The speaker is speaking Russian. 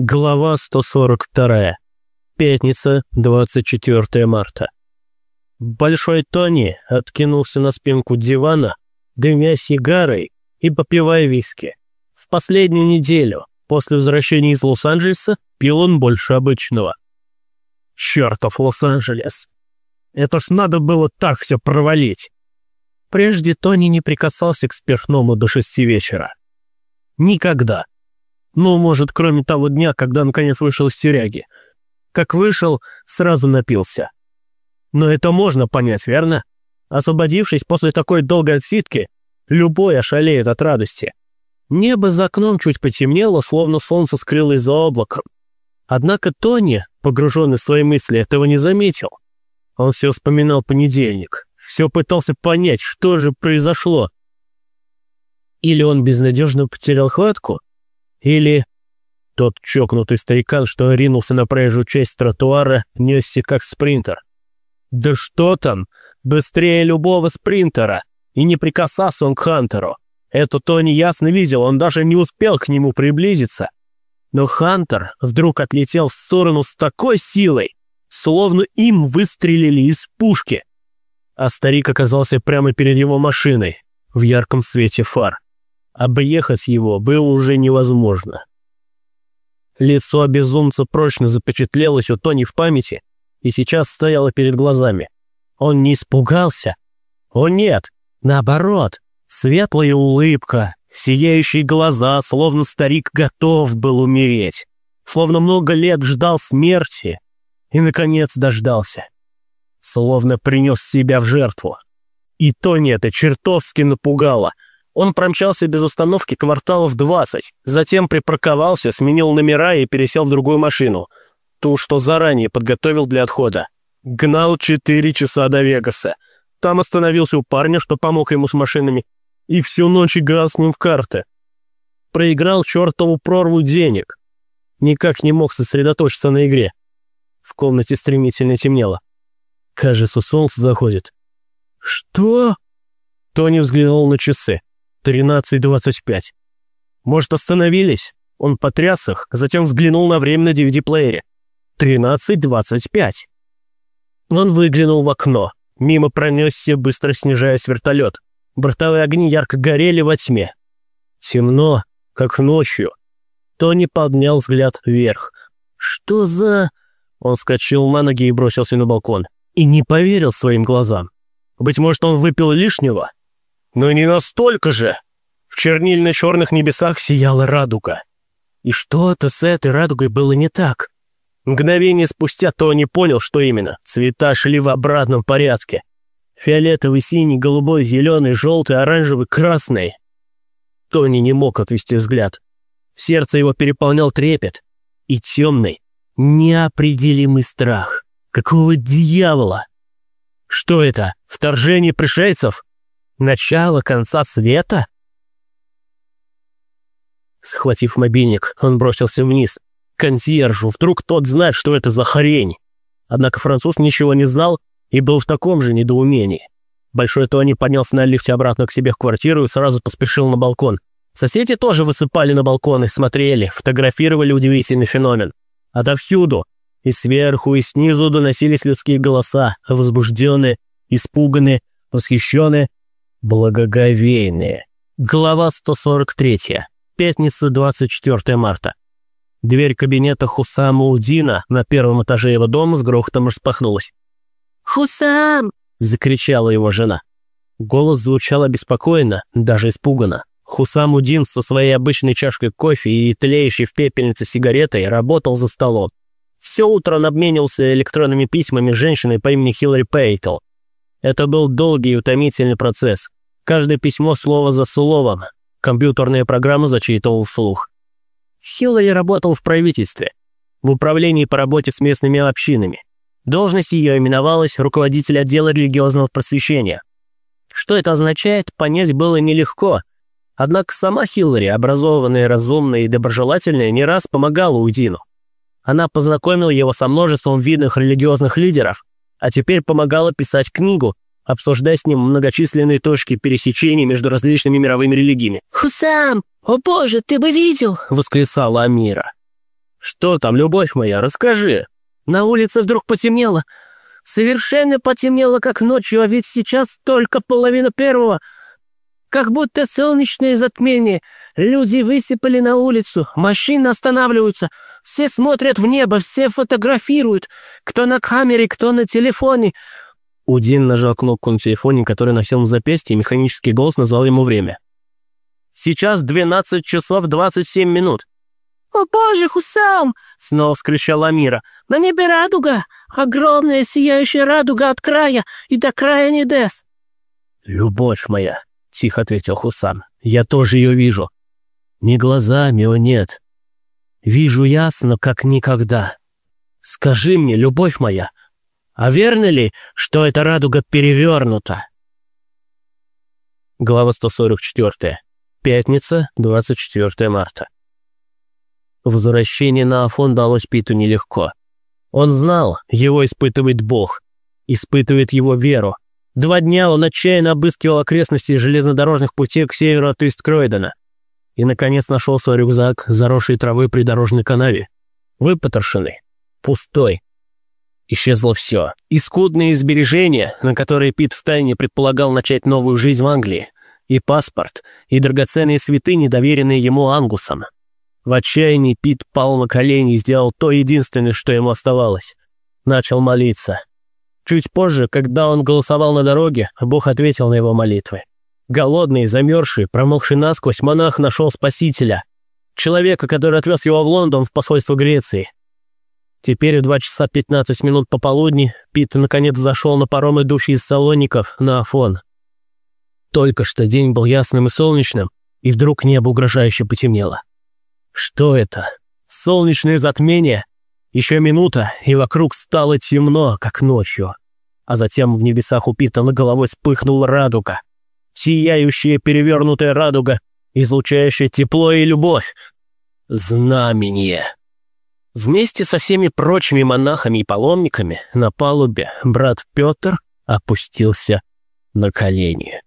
Глава 142. Пятница, 24 марта. Большой Тони откинулся на спинку дивана, дымя сигарой и попивая виски. В последнюю неделю, после возвращения из Лос-Анджелеса, пил он больше обычного. Чертов Лос-Анджелес! Это ж надо было так все провалить! Прежде Тони не прикасался к спиртному до шести вечера. Никогда. Ну, может, кроме того дня, когда наконец вышел из тюряги. Как вышел, сразу напился. Но это можно понять, верно? Освободившись после такой долгой отсидки, любой ошалеет от радости. Небо за окном чуть потемнело, словно солнце скрылось за облаком. Однако Тони, погруженный в свои мысли, этого не заметил. Он все вспоминал понедельник, все пытался понять, что же произошло. Или он безнадежно потерял хватку, или тот чокнутый старикан, что ринулся на проезжую часть тротуара, несся как спринтер. Да что там, быстрее любого спринтера, и не прикасался он к Хантеру. Это Тони ясно видел, он даже не успел к нему приблизиться. Но Хантер вдруг отлетел в сторону с такой силой, словно им выстрелили из пушки. А старик оказался прямо перед его машиной, в ярком свете фар. Объехать его было уже невозможно. Лицо безумца прочно запечатлелось у Тони в памяти и сейчас стояло перед глазами. Он не испугался. О нет, наоборот, светлая улыбка, сияющие глаза, словно старик готов был умереть, словно много лет ждал смерти и, наконец, дождался. Словно принес себя в жертву. И Тони это чертовски напугало — он промчался без остановки кварталов 20, затем припарковался, сменил номера и пересел в другую машину. Ту, что заранее подготовил для отхода. Гнал 4 часа до Вегаса. Там остановился у парня, что помог ему с машинами, и всю ночь играл с ним в карты. Проиграл чертову прорву денег. Никак не мог сосредоточиться на игре. В комнате стремительно темнело. Кажется, солнце заходит. «Что?» Тони взглянул на часы. 13.25. Может, остановились? Он потряс их, затем взглянул на время на DVD-плеере. 13.25. Он выглянул в окно. Мимо пронесся, быстро снижаясь вертолет. Бортовые огни ярко горели во тьме. Темно, как ночью. Тони поднял взгляд вверх. «Что за...» Он скачал на ноги и бросился на балкон. И не поверил своим глазам. Быть может, он выпил лишнего? Но не настолько же. В чернильно-черных небесах сияла радуга. И что-то с этой радугой было не так. Мгновение спустя Тони понял, что именно. Цвета шли в обратном порядке. Фиолетовый, синий, голубой, зеленый, желтый, оранжевый, красный. Тони не мог отвести взгляд. Сердце его переполнял трепет и темный, неопределимый страх. Какого дьявола? Что это? Вторжение пришельцев? Начало конца света? Схватив мобильник, он бросился вниз. Консьержу, вдруг тот знает, что это за хрень. Однако француз ничего не знал и был в таком же недоумении. Большой Тони поднялся на лифте обратно к себе в квартиру и сразу поспешил на балкон. Соседи тоже высыпали на балкон и смотрели, фотографировали удивительный феномен. Отовсюду, и сверху, и снизу доносились людские голоса, возбужденные, испуганные, восхищенные Благоговейные. Глава 143. Пятница, 24 марта. Дверь кабинета Хусама Удина на первом этаже его дома с грохотом распахнулась. «Хусам!» – закричала его жена. Голос звучал обеспокоенно, даже испуганно. Хусам Удин со своей обычной чашкой кофе и тлеющей в пепельнице сигаретой работал за столом. Все утро он обменивался электронными письмами с женщиной по имени Хиллари Пейтл. Это был долгий и утомительный процесс. Каждое письмо слово за словом. Компьютерная программа зачитывал вслух. Хиллари работал в правительстве, в управлении по работе с местными общинами. Должность ее именовалась руководитель отдела религиозного просвещения. Что это означает, понять было нелегко. Однако сама Хиллари, образованная, разумная и доброжелательная, не раз помогала Удину. Она познакомила его со множеством видных религиозных лидеров, а теперь помогала писать книгу, обсуждая с ним многочисленные точки пересечения между различными мировыми религиями. «Хусам! О боже, ты бы видел!» — восклицала Амира. Что там, любовь моя, расскажи. На улице вдруг потемнело. Совершенно потемнело, как ночью, а ведь сейчас только половина первого. Как будто солнечное затмение. Люди высыпали на улицу, машины останавливаются. Все смотрят в небо, все фотографируют. Кто на камере, кто на телефоне. Удин нажал кнопку на телефоне, который носил на запястье, и механический голос назвал ему время. «Сейчас 12 часов 27 минут». «О боже, Хусам!» — снова вскричала Амира. «На небе радуга! Огромная сияющая радуга от края и до края Недес!» «Любовь моя!» — тихо ответил Хусам. «Я тоже ее вижу. Не глазами, о нет. Вижу ясно, как никогда. Скажи мне, любовь моя, а верно ли, что эта радуга перевернута?» Глава 144. Пятница, 24 марта. Возвращение на Афон далось Питу нелегко. Он знал, его испытывает Бог, испытывает его веру. Два дня он отчаянно обыскивал окрестности железнодорожных путей к северу от Исткройдена. И, наконец, нашел свой рюкзак, заросший травы при дорожной канаве. Выпотрошенный, пустой. Исчезло все. И скудные сбережения, на которые Пит втайне предполагал начать новую жизнь в Англии. И паспорт, и драгоценные святыни, доверенные ему Ангусом. В отчаянии Пит пал на колени и сделал то единственное, что ему оставалось. Начал молиться. Чуть позже, когда он голосовал на дороге, Бог ответил на его молитвы. Голодный, замерзший, промокший насквозь, монах нашел спасителя. Человека, который отвез его в Лондон в посольство Греции. Теперь в 2 часа 15 минут пополудни Пит наконец зашел на паром, идущий из Салоников, на Афон. Только что день был ясным и солнечным, и вдруг небо угрожающе потемнело. Что это? Солнечное затмение? Еще минута, и вокруг стало темно, как ночью. А затем в небесах у Пита на головой вспыхнула радуга. Сияющая перевернутая радуга, излучающая тепло и любовь. Знамение. Вместе со всеми прочими монахами и паломниками на палубе брат Петр опустился на колени.